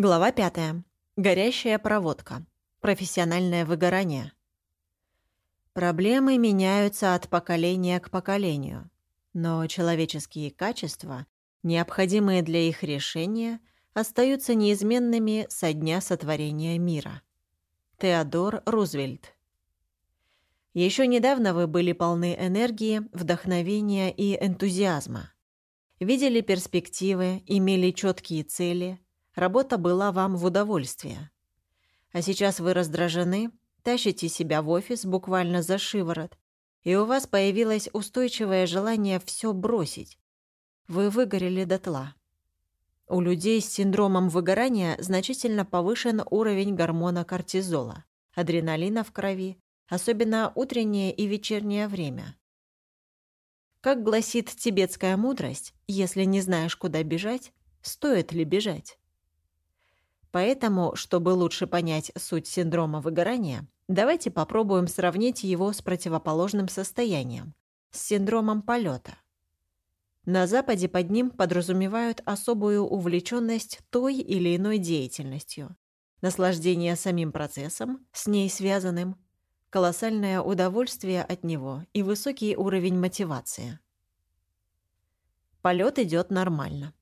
Глава 5. Горящая проводка. Профессиональное выгорание. Проблемы меняются от поколения к поколению, но человеческие качества, необходимые для их решения, остаются неизменными со дня сотворения мира. Теодор Рузвельт. Еще недавно вы были полны энергии, вдохновения и энтузиазма. Видели перспективы, имели четкие цели – Работа была вам в удовольствие. А сейчас вы раздражены, тащите себя в офис буквально за шиворот, и у вас появилось устойчивое желание все бросить. Вы выгорели дотла. У людей с синдромом выгорания значительно повышен уровень гормона кортизола, адреналина в крови, особенно утреннее и вечернее время. Как гласит тибетская мудрость, если не знаешь, куда бежать, стоит ли бежать? Поэтому, чтобы лучше понять суть синдрома выгорания, давайте попробуем сравнить его с противоположным состоянием, с синдромом полета. На Западе под ним подразумевают особую увлеченность той или иной деятельностью, наслаждение самим процессом, с ней связанным, колоссальное удовольствие от него и высокий уровень мотивации. Полет идет нормально.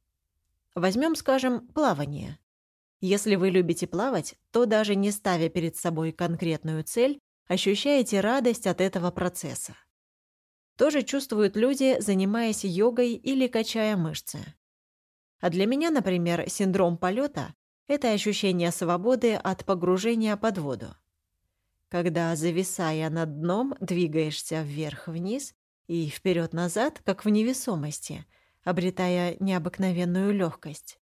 Возьмем, скажем, плавание. Если вы любите плавать, то даже не ставя перед собой конкретную цель, ощущаете радость от этого процесса. Тоже чувствуют люди, занимаясь йогой или качая мышцы. А для меня, например, синдром полета – это ощущение свободы от погружения под воду. Когда, зависая над дном, двигаешься вверх-вниз и вперед-назад, как в невесомости, обретая необыкновенную легкость.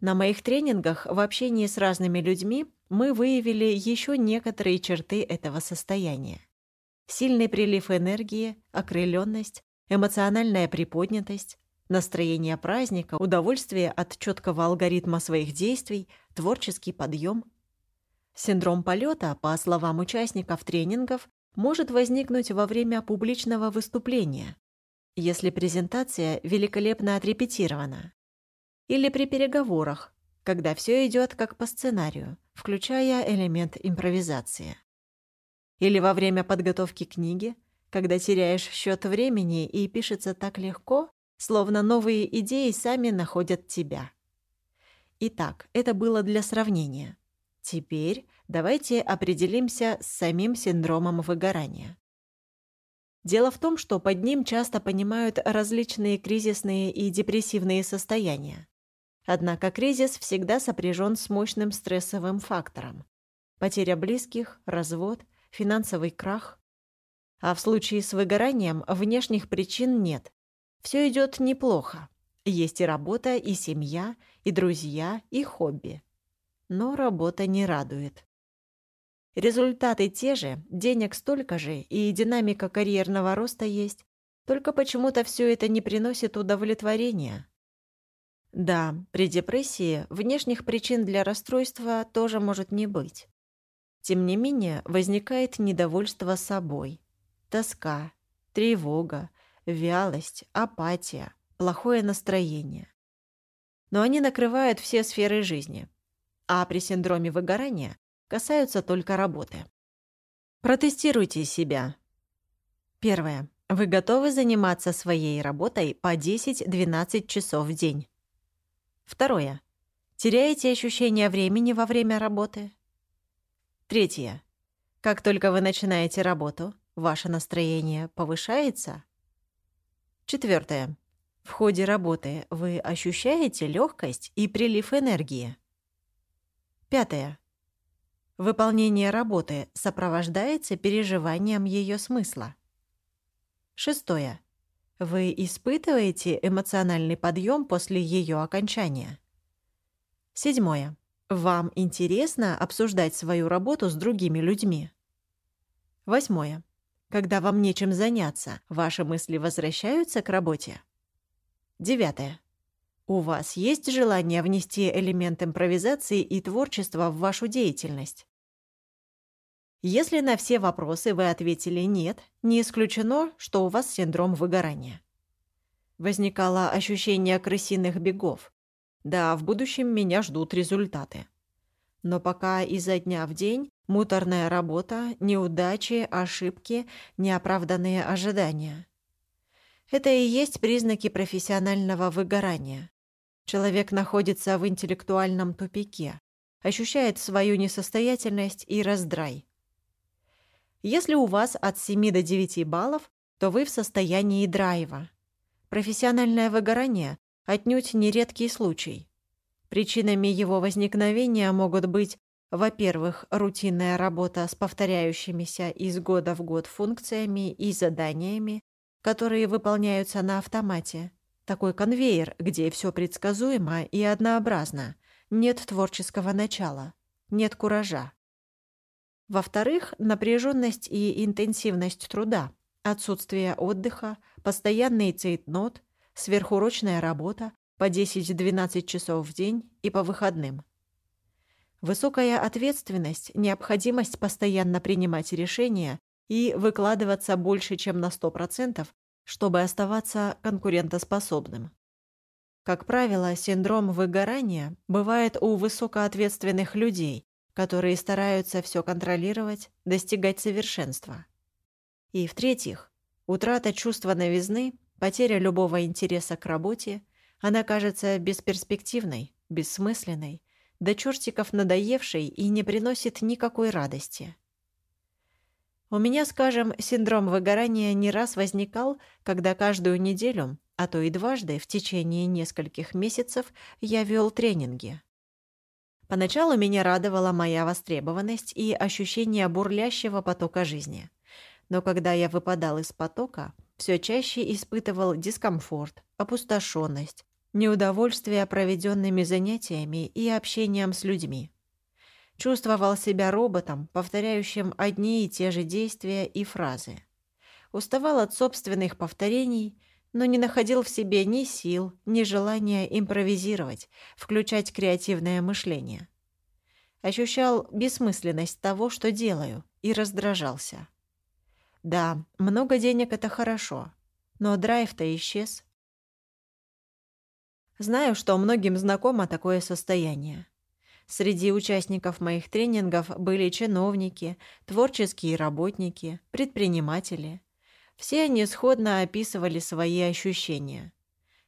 На моих тренингах в общении с разными людьми мы выявили еще некоторые черты этого состояния. Сильный прилив энергии, окрыленность, эмоциональная приподнятость, настроение праздника, удовольствие от четкого алгоритма своих действий, творческий подъем. Синдром полета, по словам участников тренингов, может возникнуть во время публичного выступления, если презентация великолепно отрепетирована, или при переговорах, когда все идет как по сценарию, включая элемент импровизации. Или во время подготовки книги, когда теряешь счет времени и пишется так легко, словно новые идеи сами находят тебя. Итак, это было для сравнения. Теперь давайте определимся с самим синдромом выгорания. Дело в том, что под ним часто понимают различные кризисные и депрессивные состояния. Однако кризис всегда сопряжен с мощным стрессовым фактором. Потеря близких, развод, финансовый крах. А в случае с выгоранием внешних причин нет. Все идет неплохо. Есть и работа, и семья, и друзья, и хобби. Но работа не радует. Результаты те же, денег столько же, и динамика карьерного роста есть. Только почему-то все это не приносит удовлетворения. Да, при депрессии внешних причин для расстройства тоже может не быть. Тем не менее, возникает недовольство собой, тоска, тревога, вялость, апатия, плохое настроение. Но они накрывают все сферы жизни, а при синдроме выгорания касаются только работы. Протестируйте себя. Первое. Вы готовы заниматься своей работой по 10-12 часов в день? Второе. Теряете ощущение времени во время работы? Третье. Как только вы начинаете работу, ваше настроение повышается? Четвертое. В ходе работы вы ощущаете легкость и прилив энергии? Пятое. Выполнение работы сопровождается переживанием ее смысла. Шестое. Вы испытываете эмоциональный подъем после ее окончания. Седьмое. Вам интересно обсуждать свою работу с другими людьми. Восьмое. Когда вам нечем заняться, ваши мысли возвращаются к работе. Девятое. У вас есть желание внести элемент импровизации и творчества в вашу деятельность? Если на все вопросы вы ответили «нет», не исключено, что у вас синдром выгорания. Возникало ощущение крысиных бегов. Да, в будущем меня ждут результаты. Но пока изо дня в день муторная работа, неудачи, ошибки, неоправданные ожидания. Это и есть признаки профессионального выгорания. Человек находится в интеллектуальном тупике, ощущает свою несостоятельность и раздрай. Если у вас от 7 до 9 баллов, то вы в состоянии драйва. Профессиональное выгорание отнюдь не редкий случай. Причинами его возникновения могут быть, во-первых, рутинная работа с повторяющимися из года в год функциями и заданиями, которые выполняются на автомате. Такой конвейер, где все предсказуемо и однообразно. Нет творческого начала, нет куража. Во-вторых, напряженность и интенсивность труда, отсутствие отдыха, постоянный цейтнот, сверхурочная работа по 10-12 часов в день и по выходным. Высокая ответственность, необходимость постоянно принимать решения и выкладываться больше, чем на 100%, чтобы оставаться конкурентоспособным. Как правило, синдром выгорания бывает у высокоответственных людей, которые стараются все контролировать, достигать совершенства. И в-третьих, утрата чувства новизны, потеря любого интереса к работе, она кажется бесперспективной, бессмысленной, до чертиков надоевшей и не приносит никакой радости. У меня, скажем, синдром выгорания не раз возникал, когда каждую неделю, а то и дважды в течение нескольких месяцев я вел тренинги. Поначалу меня радовала моя востребованность и ощущение бурлящего потока жизни. Но когда я выпадал из потока, все чаще испытывал дискомфорт, опустошенность, неудовольствие проведенными занятиями и общением с людьми. Чувствовал себя роботом, повторяющим одни и те же действия и фразы. Уставал от собственных повторений, но не находил в себе ни сил, ни желания импровизировать, включать креативное мышление. Ощущал бессмысленность того, что делаю, и раздражался. Да, много денег — это хорошо, но драйв-то исчез. Знаю, что многим знакомо такое состояние. Среди участников моих тренингов были чиновники, творческие работники, предприниматели. Все они сходно описывали свои ощущения.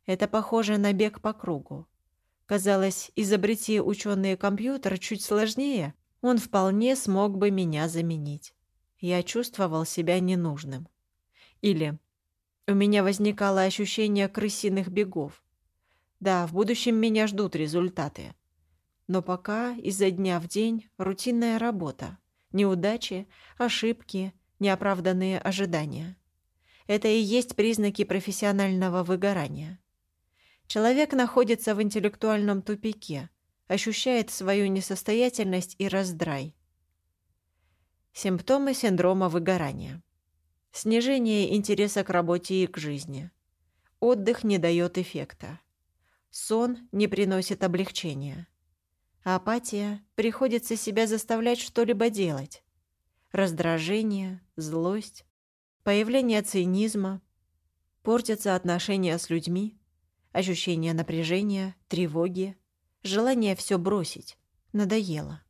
Это похоже на бег по кругу. Казалось, изобрети ученый компьютер чуть сложнее, он вполне смог бы меня заменить. Я чувствовал себя ненужным. Или у меня возникало ощущение крысиных бегов. Да, в будущем меня ждут результаты. Но пока изо дня в день рутинная работа, неудачи, ошибки, неоправданные ожидания. Это и есть признаки профессионального выгорания. Человек находится в интеллектуальном тупике, ощущает свою несостоятельность и раздрай. Симптомы синдрома выгорания. Снижение интереса к работе и к жизни. Отдых не дает эффекта. Сон не приносит облегчения. Апатия. Приходится себя заставлять что-либо делать. Раздражение, злость, появление цинизма. Портятся отношения с людьми, ощущение напряжения, тревоги, желание все бросить. Надоело.